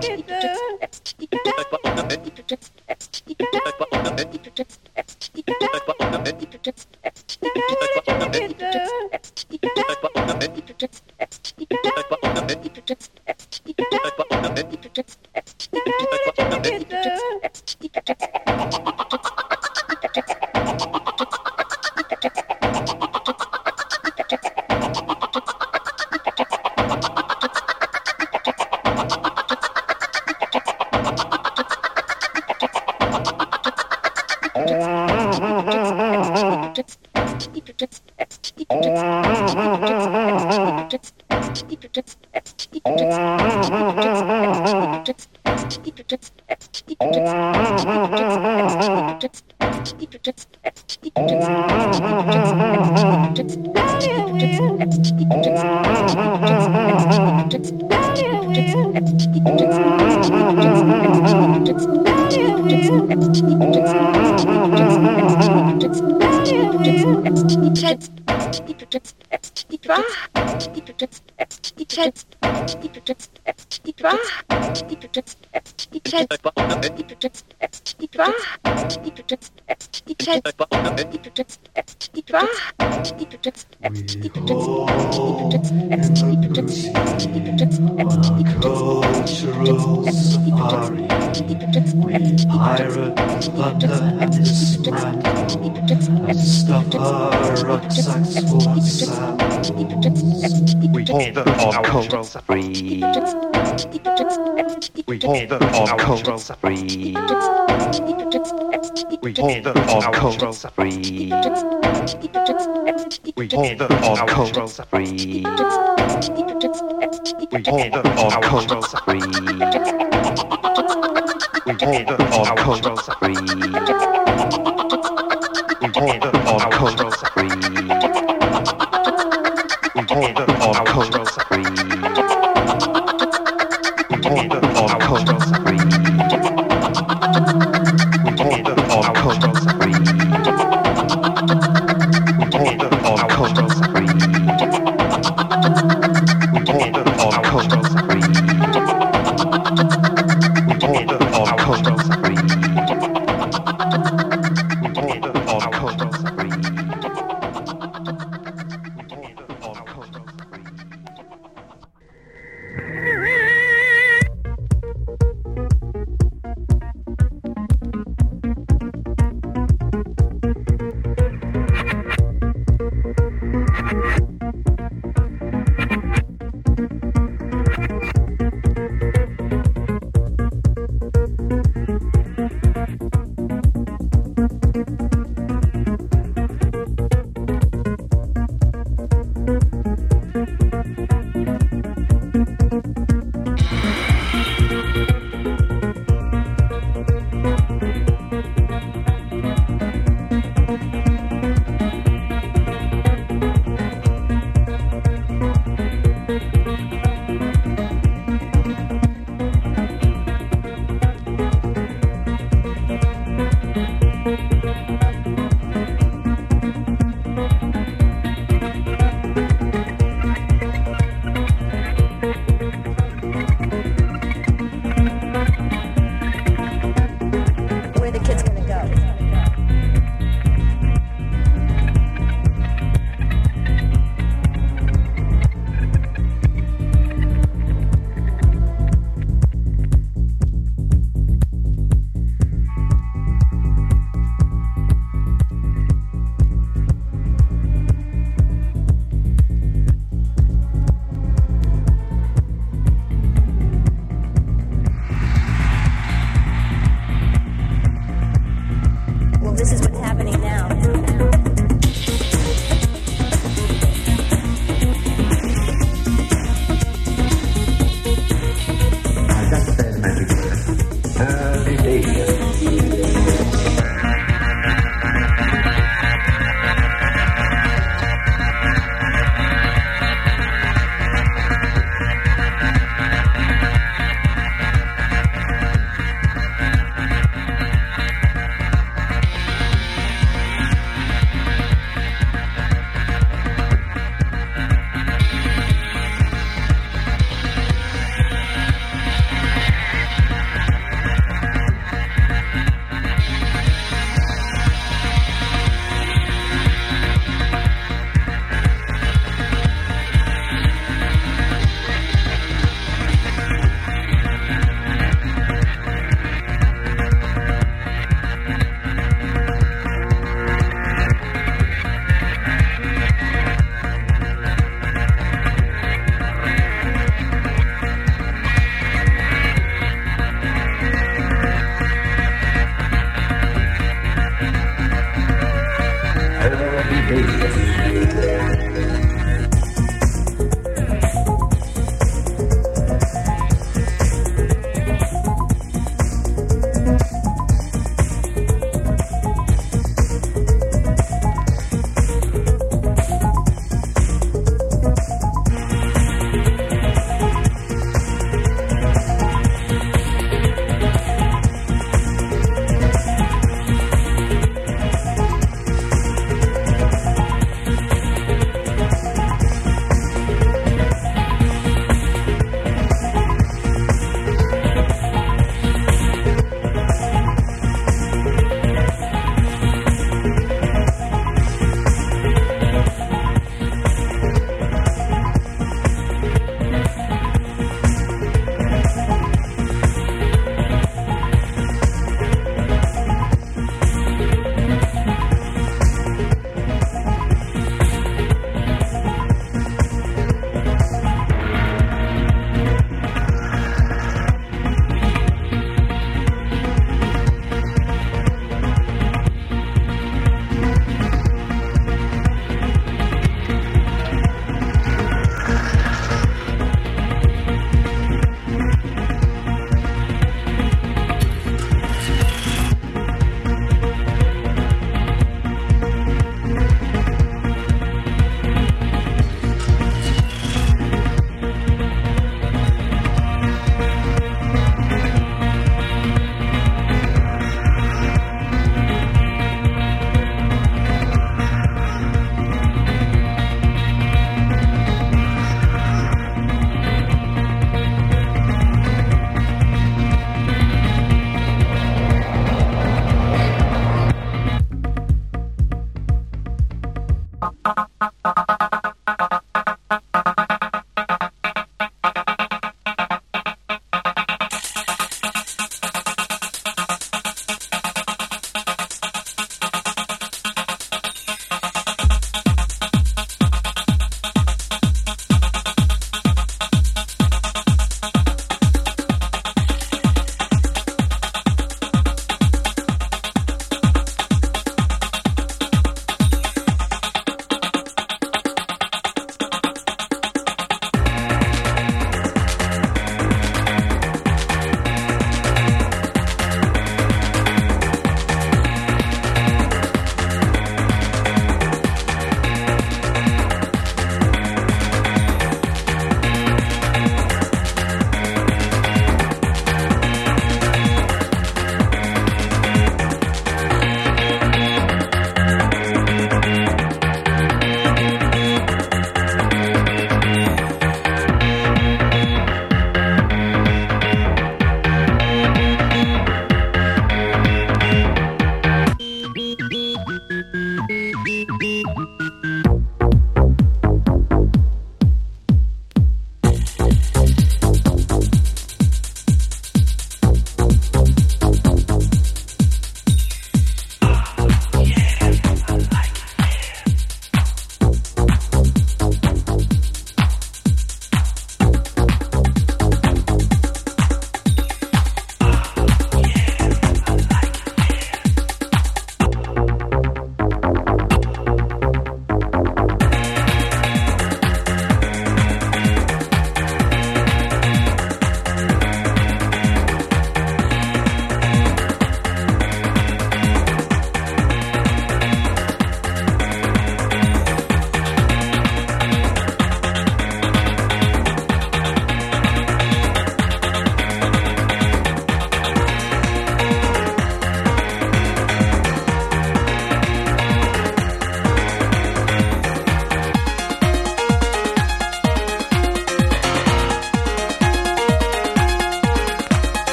对对 had We hold the culturals of the army. We pirate, thunder and his brand. And stuff our cultural free. We hold the on cold free. We hold the on cold free. We hold the on cold free. We hold the on cold free. We hold them on cold free. We hold them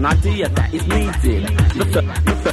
an idea that is needed. The, the, the,